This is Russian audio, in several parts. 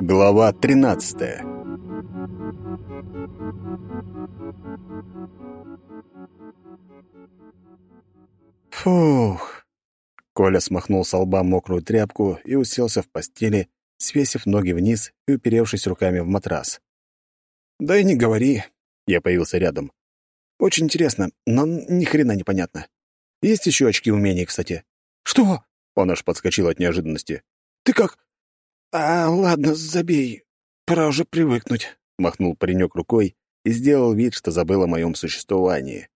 Глава 13 Фух. Коля смахнул с лба мокрую тряпку и уселся в постели, свесив ноги вниз и уперевшись руками в матрас. «Да и не говори», — я появился рядом. «Очень интересно, но ни хрена непонятно. Есть еще очки умений, кстати». «Что?» — он аж подскочил от неожиданности. «Ты как?» «А, ладно, забей. Пора уже привыкнуть», — махнул паренек рукой и сделал вид, что забыл о моем существовании.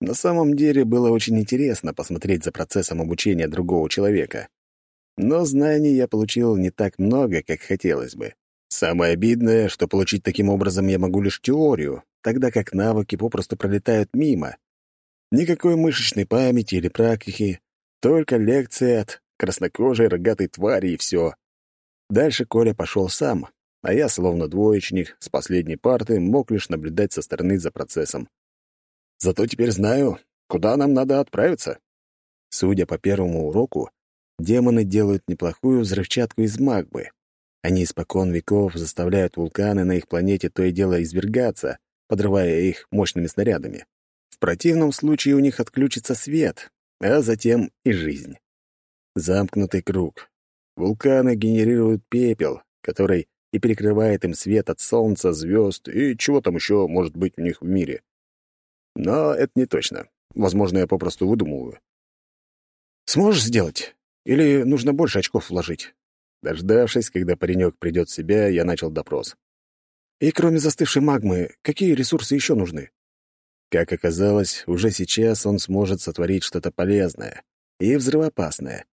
На самом деле было очень интересно посмотреть за процессом обучения другого человека. Но знаний я получил не так много, как хотелось бы. Самое обидное, что получить таким образом я могу лишь теорию, тогда как навыки попросту пролетают мимо. Никакой мышечной памяти или практики, только лекции от краснокожей рогатой твари и все. Дальше Коля пошел сам, а я, словно двоечник, с последней парты мог лишь наблюдать со стороны за процессом. Зато теперь знаю, куда нам надо отправиться. Судя по первому уроку, демоны делают неплохую взрывчатку из магмы. Они испокон веков заставляют вулканы на их планете то и дело извергаться, подрывая их мощными снарядами. В противном случае у них отключится свет, а затем и жизнь. Замкнутый круг. Вулканы генерируют пепел, который и перекрывает им свет от солнца, звезд и чего там еще может быть у них в мире. Но это не точно. Возможно, я попросту выдумываю. «Сможешь сделать? Или нужно больше очков вложить?» Дождавшись, когда паренек придет в себя, я начал допрос. «И кроме застывшей магмы, какие ресурсы еще нужны?» Как оказалось, уже сейчас он сможет сотворить что-то полезное и взрывоопасное.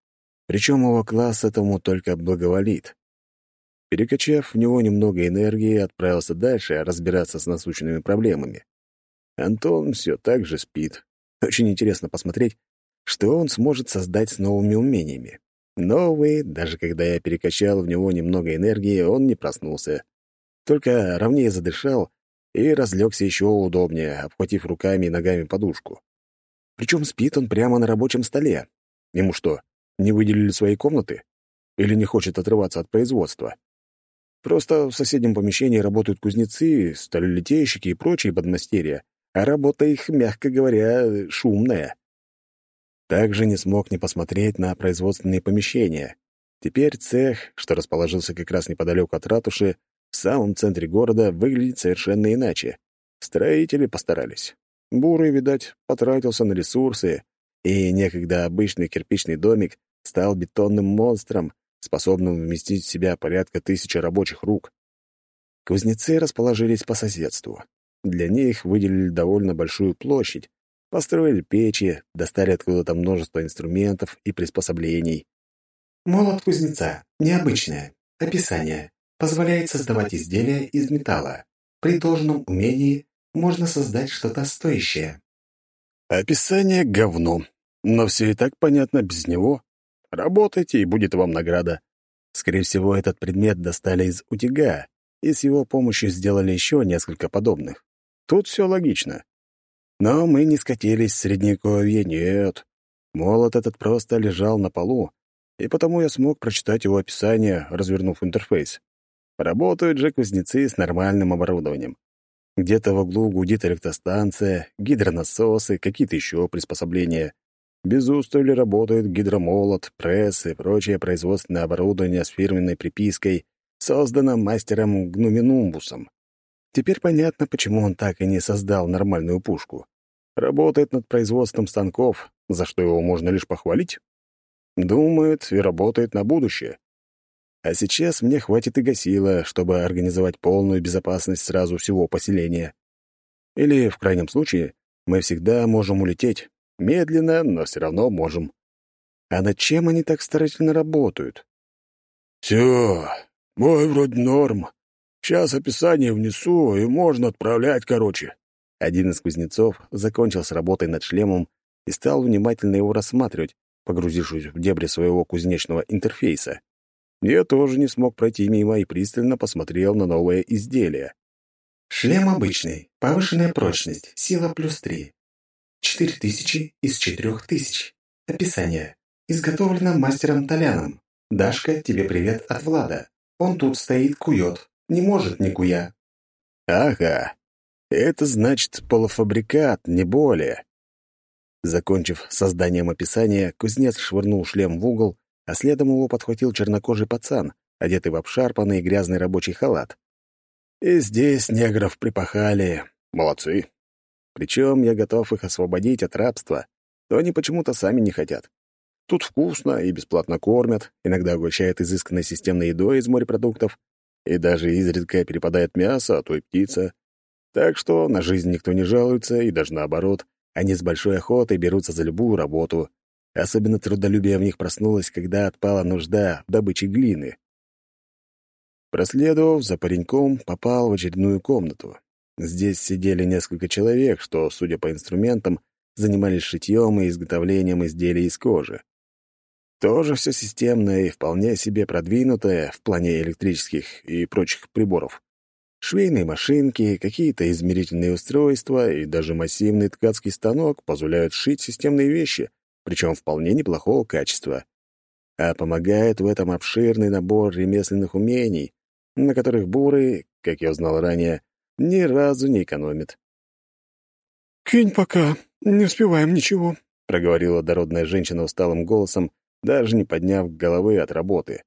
Причем его класс этому только благоволит. Перекачав в него немного энергии, отправился дальше разбираться с насущными проблемами. Антон все так же спит. Очень интересно посмотреть, что он сможет создать с новыми умениями. Новые, даже когда я перекачал в него немного энергии, он не проснулся. Только ровнее задышал и разлегся еще удобнее, обхватив руками и ногами подушку. Причем спит он прямо на рабочем столе. Ему что, не выделили свои комнаты? Или не хочет отрываться от производства? Просто в соседнем помещении работают кузнецы, сталелитейщики и прочие подмастерья, а работа их, мягко говоря, шумная. Также не смог не посмотреть на производственные помещения. Теперь цех, что расположился как раз неподалеку от ратуши, в самом центре города, выглядит совершенно иначе. Строители постарались. Бурый, видать, потратился на ресурсы, и некогда обычный кирпичный домик стал бетонным монстром, способным вместить в себя порядка тысячи рабочих рук. Кузнецы расположились по соседству. Для них выделили довольно большую площадь, построили печи, достали откуда-то множество инструментов и приспособлений. Молот кузнеца. Необычное. Описание. Позволяет создавать изделия из металла. При должном умении можно создать что-то стоящее. Описание — говно. Но все и так понятно без него. Работайте, и будет вам награда. Скорее всего, этот предмет достали из утяга, и с его помощью сделали еще несколько подобных. Тут все логично. Но мы не скатились в Средневековье, нет. Молот этот просто лежал на полу, и потому я смог прочитать его описание, развернув интерфейс. Работают же кузнецы с нормальным оборудованием. Где-то в углу гудит электростанция, гидронасосы, какие-то еще приспособления. Без устали работают гидромолот, пресс и прочее производственное оборудование с фирменной припиской, создано мастером Гнуминумбусом. Теперь понятно, почему он так и не создал нормальную пушку. Работает над производством станков, за что его можно лишь похвалить. Думает и работает на будущее. А сейчас мне хватит и гасила, чтобы организовать полную безопасность сразу всего поселения. Или, в крайнем случае, мы всегда можем улететь. Медленно, но все равно можем. А над чем они так старательно работают? «Все, мой вроде норм», Сейчас описание внесу, и можно отправлять, короче». Один из кузнецов закончил с работой над шлемом и стал внимательно его рассматривать, погрузившись в дебри своего кузнечного интерфейса. Я тоже не смог пройти мимо и пристально посмотрел на новое изделие. Шлем обычный, повышенная прочность, сила плюс три. Четыре тысячи из четырех тысяч. Описание. Изготовлено мастером Толяном. «Дашка, тебе привет от Влада. Он тут стоит, кует. Не может не куя». «Ага. Это значит полуфабрикат, не более». Закончив созданием описания, кузнец швырнул шлем в угол, а следом его подхватил чернокожий пацан, одетый в обшарпанный и грязный рабочий халат. И здесь негров припахали. Молодцы. Причем я готов их освободить от рабства, то они почему-то сами не хотят. Тут вкусно и бесплатно кормят, иногда угощают изысканной системной едой из морепродуктов, и даже изредка перепадает мясо, а то и птица. Так что на жизнь никто не жалуется, и даже наоборот, они с большой охотой берутся за любую работу. Особенно трудолюбие в них проснулось, когда отпала нужда в добыче глины. Проследовав за пареньком, попал в очередную комнату. Здесь сидели несколько человек, что, судя по инструментам, занимались шитьем и изготовлением изделий из кожи. Тоже все системное и вполне себе продвинутое в плане электрических и прочих приборов. Швейные машинки, какие-то измерительные устройства и даже массивный ткацкий станок позволяют шить системные вещи, причем вполне неплохого качества. А помогает в этом обширный набор ремесленных умений, на которых буры, как я узнал ранее, ни разу не экономит. «Кинь пока, не успеваем ничего», — проговорила дородная женщина усталым голосом, даже не подняв головы от работы.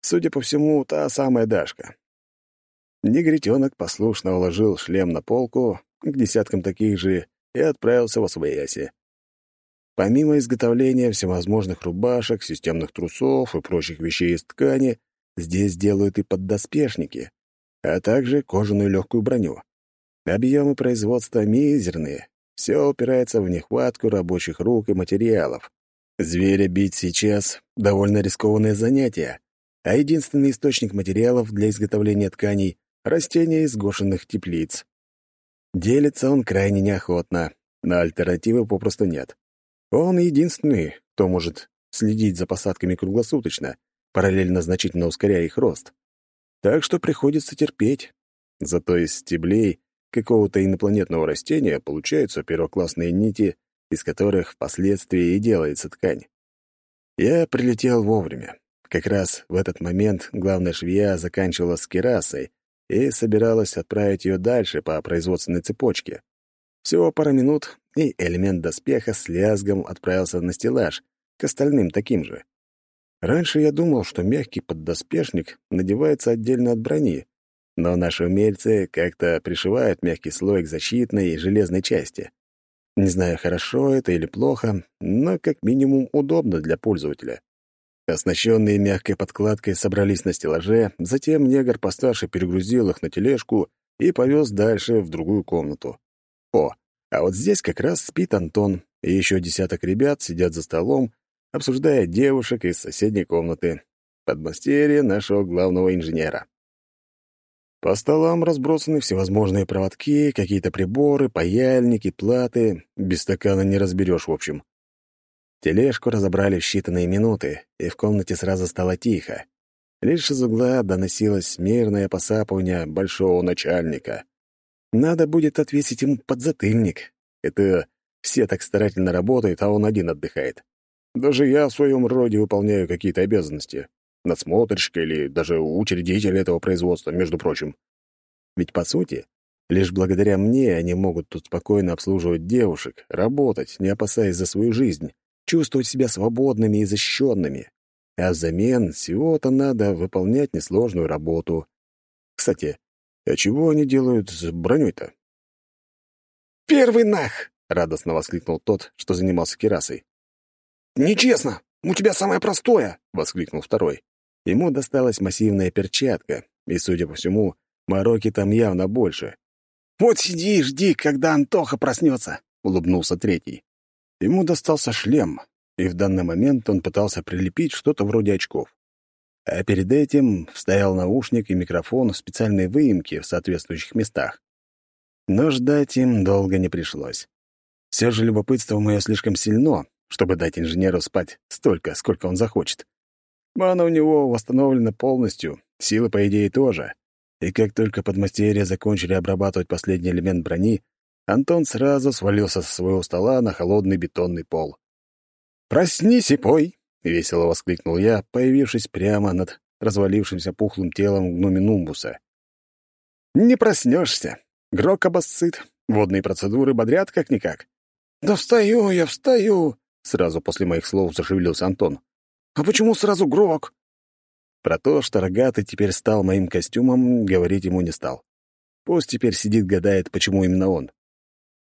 Судя по всему, та самая Дашка. Негритенок послушно уложил шлем на полку к десяткам таких же и отправился во свояси. Помимо изготовления всевозможных рубашек, системных трусов и прочих вещей из ткани, Здесь делают и поддоспешники, а также кожаную легкую броню. Объемы производства мизерные, все упирается в нехватку рабочих рук и материалов. Зверя бить сейчас — довольно рискованное занятие, а единственный источник материалов для изготовления тканей — растения из гошенных теплиц. Делится он крайне неохотно, но альтернативы попросту нет. Он единственный, кто может следить за посадками круглосуточно, параллельно значительно ускоряя их рост. Так что приходится терпеть. Зато из стеблей какого-то инопланетного растения получаются первоклассные нити, из которых впоследствии и делается ткань. Я прилетел вовремя. Как раз в этот момент главная швея заканчивала с керасой и собиралась отправить ее дальше по производственной цепочке. Всего пара минут, и элемент доспеха с лязгом отправился на стеллаж, к остальным таким же. Раньше я думал, что мягкий поддоспешник надевается отдельно от брони, но наши умельцы как-то пришивают мягкий слой к защитной и железной части. Не знаю, хорошо это или плохо, но как минимум удобно для пользователя. Оснащенные мягкой подкладкой собрались на стеллаже, затем негр постарше перегрузил их на тележку и повез дальше в другую комнату. О, а вот здесь как раз спит Антон, и еще десяток ребят сидят за столом обсуждая девушек из соседней комнаты, подмастерье нашего главного инженера. По столам разбросаны всевозможные проводки, какие-то приборы, паяльники, платы. Без стакана не разберешь, в общем. Тележку разобрали в считанные минуты, и в комнате сразу стало тихо. Лишь из угла доносилось мирное посапывание большого начальника. Надо будет отвесить ему подзатыльник. Это все так старательно работают, а он один отдыхает. Даже я в своем роде выполняю какие-то обязанности. Надсмотрщика или даже учредитель этого производства, между прочим. Ведь, по сути, лишь благодаря мне они могут тут спокойно обслуживать девушек, работать, не опасаясь за свою жизнь, чувствовать себя свободными и защищенными. А взамен всего-то надо выполнять несложную работу. Кстати, а чего они делают с броней-то? «Первый нах!» — радостно воскликнул тот, что занимался керасой. «Нечестно! У тебя самое простое!» — воскликнул второй. Ему досталась массивная перчатка, и, судя по всему, мороки там явно больше. «Вот сиди и жди, когда Антоха проснется!» — улыбнулся третий. Ему достался шлем, и в данный момент он пытался прилепить что-то вроде очков. А перед этим вставил наушник и микрофон в специальные выемки в соответствующих местах. Но ждать им долго не пришлось. Все же любопытство мое слишком сильно, чтобы дать инженеру спать столько, сколько он захочет. Мана у него восстановлена полностью, силы, по идее, тоже. И как только подмастерья закончили обрабатывать последний элемент брони, Антон сразу свалился со своего стола на холодный бетонный пол. «Проснись и пой!» — весело воскликнул я, появившись прямо над развалившимся пухлым телом гноминумбуса. «Не проснешься. Грок обоссыт. Водные процедуры бодрят как-никак». «Да встаю я, встаю!» — сразу после моих слов зашевелился Антон. «А почему сразу Грок?» Про то, что рогатый теперь стал моим костюмом, говорить ему не стал. Пусть теперь сидит, гадает, почему именно он.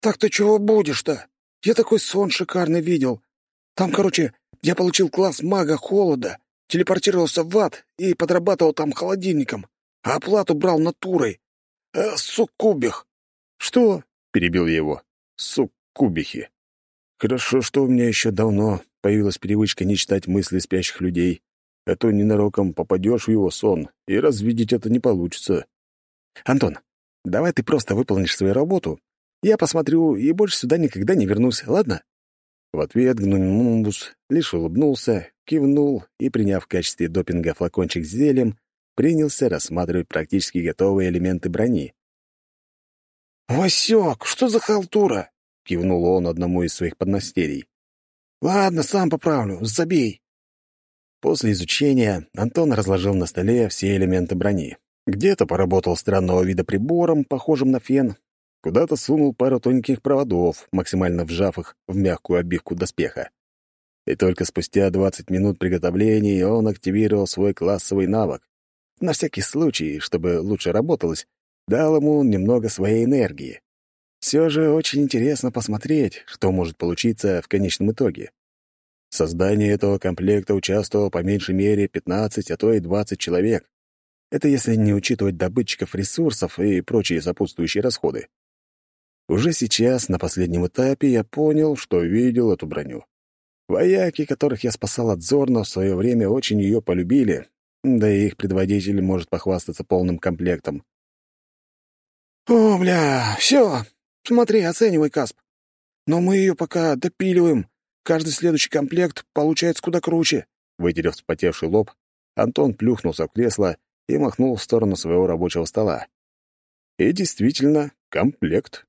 «Так ты чего будешь-то? Я такой сон шикарный видел. Там, короче, я получил класс мага холода, телепортировался в ад и подрабатывал там холодильником, а оплату брал натурой. Э, суккубих». «Что?» — перебил я его. «Суккубихи. Хорошо, что у меня еще давно появилась привычка не читать мысли спящих людей, а то ненароком попадешь в его сон, и развидеть это не получится. Антон, давай ты просто выполнишь свою работу. Я посмотрю и больше сюда никогда не вернусь, ладно? В ответ Гнумбус лишь улыбнулся, кивнул и, приняв в качестве допинга флакончик с зельем, принялся рассматривать практически готовые элементы брони. «Васек, что за халтура?» — кивнул он одному из своих поднастерий. «Ладно, сам поправлю, забей». После изучения Антон разложил на столе все элементы брони. Где-то поработал странного вида прибором, похожим на фен, куда-то сунул пару тоненьких проводов, максимально вжав их в мягкую обивку доспеха. И только спустя 20 минут приготовлений он активировал свой классовый навык. На всякий случай, чтобы лучше работалось, дал ему немного своей энергии. Все же очень интересно посмотреть, что может получиться в конечном итоге. В создании этого комплекта участвовало по меньшей мере 15, а то и 20 человек. Это если не учитывать добытчиков ресурсов и прочие сопутствующие расходы. Уже сейчас, на последнем этапе, я понял, что видел эту броню. Вояки, которых я спасал от Зорна, в свое время очень ее полюбили, да и их предводитель может похвастаться полным комплектом. «О, бля, все, смотри, оценивай, Касп. Но мы ее пока допиливаем, Каждый следующий комплект получается куда круче». Вытерев вспотевший лоб, Антон плюхнулся в кресло и махнул в сторону своего рабочего стола. И действительно, комплект.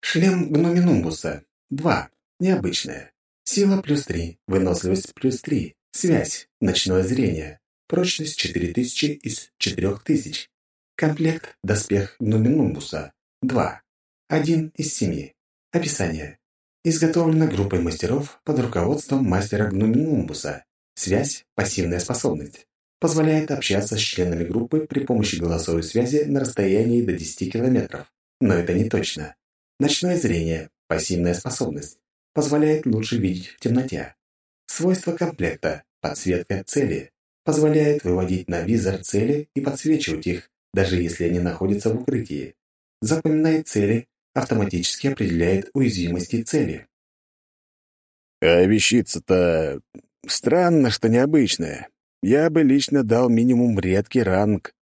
Шлем гноминумбуса. Два. Необычная. Сила плюс три. Выносливость плюс три. Связь. Ночное зрение. Прочность 4000 из 4000. Комплект «Доспех Гноминумбуса» 2. Один из семи. Описание. Изготовлена группой мастеров под руководством мастера Гнуминумбуса. Связь – пассивная способность. Позволяет общаться с членами группы при помощи голосовой связи на расстоянии до 10 километров. Но это не точно. Ночное зрение – пассивная способность. Позволяет лучше видеть в темноте. Свойства комплекта – подсветка цели. Позволяет выводить на визор цели и подсвечивать их, даже если они находятся в укрытии. Запоминает цели автоматически определяет уязвимости цели. А вещица-то странно, что необычная. Я бы лично дал минимум редкий ранг.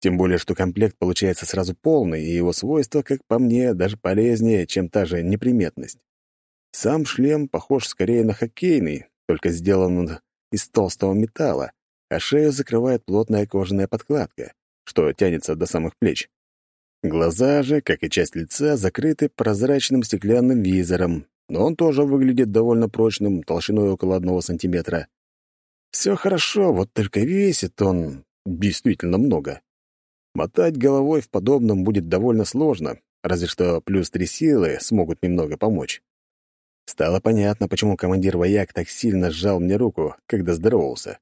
Тем более, что комплект получается сразу полный, и его свойства, как по мне, даже полезнее, чем та же неприметность. Сам шлем похож скорее на хоккейный, только сделан из толстого металла, а шею закрывает плотная кожаная подкладка, что тянется до самых плеч. Глаза же, как и часть лица, закрыты прозрачным стеклянным визором, но он тоже выглядит довольно прочным, толщиной около одного сантиметра. Все хорошо, вот только весит он действительно много. Мотать головой в подобном будет довольно сложно, разве что плюс три силы смогут немного помочь. Стало понятно, почему командир вояк так сильно сжал мне руку, когда здоровался.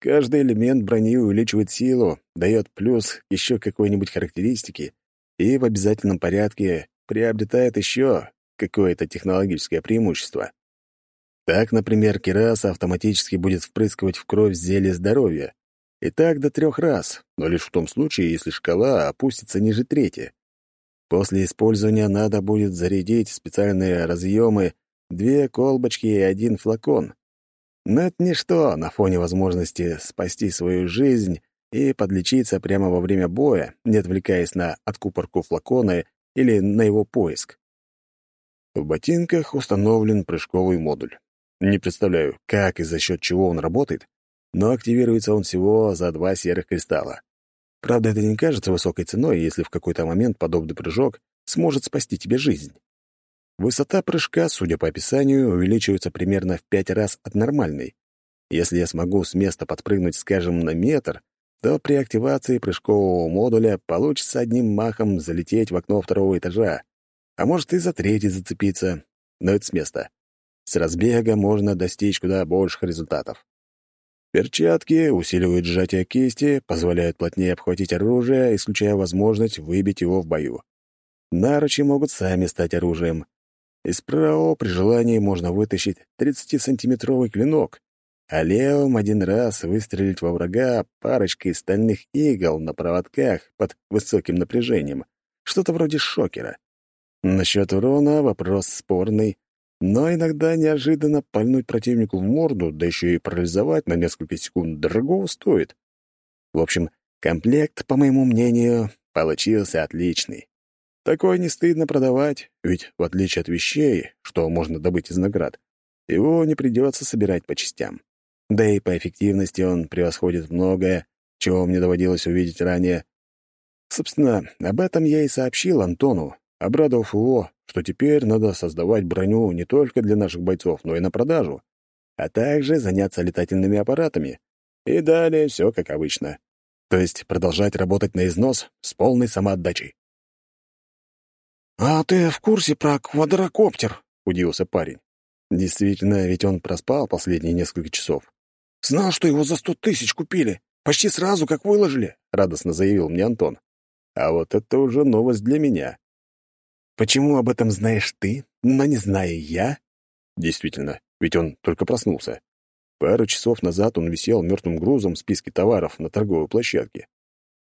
Каждый элемент брони увеличивает силу, дает плюс еще какой-нибудь характеристики, и в обязательном порядке приобретает еще какое-то технологическое преимущество. Так, например, Кираса автоматически будет впрыскивать в кровь зелье здоровья. И так до трех раз, но лишь в том случае, если шкала опустится ниже трети. После использования надо будет зарядить специальные разъемы, две колбочки и один флакон. Но это ничто на фоне возможности спасти свою жизнь и подлечиться прямо во время боя, не отвлекаясь на откупорку флакона или на его поиск. В ботинках установлен прыжковый модуль. Не представляю, как и за счет чего он работает, но активируется он всего за два серых кристалла. Правда, это не кажется высокой ценой, если в какой-то момент подобный прыжок сможет спасти тебе жизнь. Высота прыжка, судя по описанию, увеличивается примерно в пять раз от нормальной. Если я смогу с места подпрыгнуть, скажем, на метр, то при активации прыжкового модуля получится одним махом залететь в окно второго этажа, а может и за третий зацепиться, но это с места. С разбега можно достичь куда больших результатов. Перчатки усиливают сжатие кисти, позволяют плотнее обхватить оружие, исключая возможность выбить его в бою. Наручи могут сами стать оружием. Из ПРО при желании можно вытащить 30-сантиметровый клинок, а левым один раз выстрелить во врага парочкой стальных игл на проводках под высоким напряжением, что-то вроде шокера. Насчет урона вопрос спорный, но иногда неожиданно пальнуть противнику в морду, да еще и парализовать на несколько секунд, дорогого стоит. В общем, комплект, по моему мнению, получился отличный. Такое не стыдно продавать, ведь, в отличие от вещей, что можно добыть из наград, его не придется собирать по частям. Да и по эффективности он превосходит многое, чего мне доводилось увидеть ранее. Собственно, об этом я и сообщил Антону, обрадовав его, что теперь надо создавать броню не только для наших бойцов, но и на продажу, а также заняться летательными аппаратами. И далее все как обычно. То есть продолжать работать на износ с полной самоотдачей. «А ты в курсе про квадрокоптер?» — удивился парень. Действительно, ведь он проспал последние несколько часов. «Знал, что его за сто тысяч купили. Почти сразу, как выложили», — радостно заявил мне Антон. А вот это уже новость для меня. Почему об этом знаешь ты, но не знаю я? Действительно, ведь он только проснулся. Пару часов назад он висел мертвым грузом в списке товаров на торговой площадке.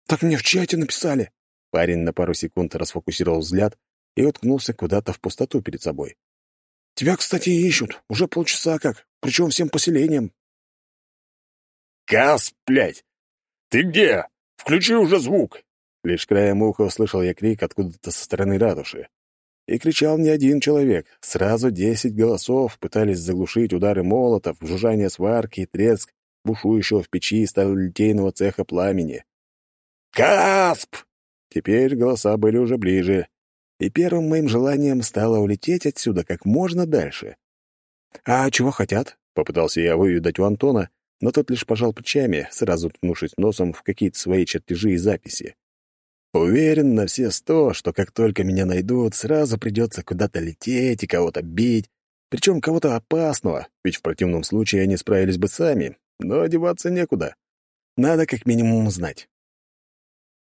«Так мне в чате написали». Парень на пару секунд расфокусировал взгляд и уткнулся куда-то в пустоту перед собой. «Тебя, кстати, ищут. Уже полчаса как. Причем всем поселением». «Кас, блядь! Ты где? Включи уже звук!» Лишь краем уха услышал я крик откуда-то со стороны ратуши. И кричал не один человек. Сразу десять голосов пытались заглушить удары молотов, жужжание сварки и треск бушующего в печи сталелитейного цеха пламени. «Касп!» Теперь голоса были уже ближе, и первым моим желанием стало улететь отсюда как можно дальше. «А чего хотят?» — попытался я выведать у Антона, но тот лишь пожал плечами, сразу ткнувшись носом в какие-то свои чертежи и записи. Уверен на все сто, что как только меня найдут, сразу придется куда-то лететь и кого-то бить, причем кого-то опасного, ведь в противном случае они справились бы сами, но одеваться некуда. Надо как минимум знать.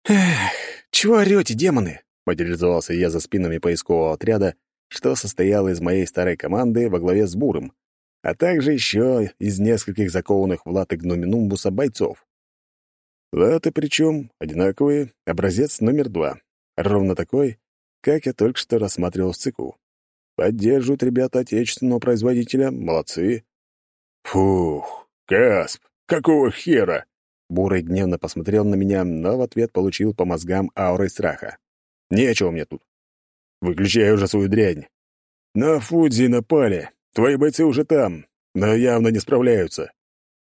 «Эх, чего орете, демоны?» — материализовался я за спинами поискового отряда, что состоял из моей старой команды во главе с Буром, а также еще из нескольких закованных в латы гноминумбуса бойцов. Латы причем одинаковые, образец номер два. Ровно такой, как я только что рассматривал в ЦИКу. Поддерживают ребята отечественного производителя, молодцы. Фух, Касп, какого хера? Бурый гневно посмотрел на меня, но в ответ получил по мозгам аурой страха. Нечего мне тут. Выключай уже свою дрянь. На Фудзи напали. Твои бойцы уже там, но явно не справляются.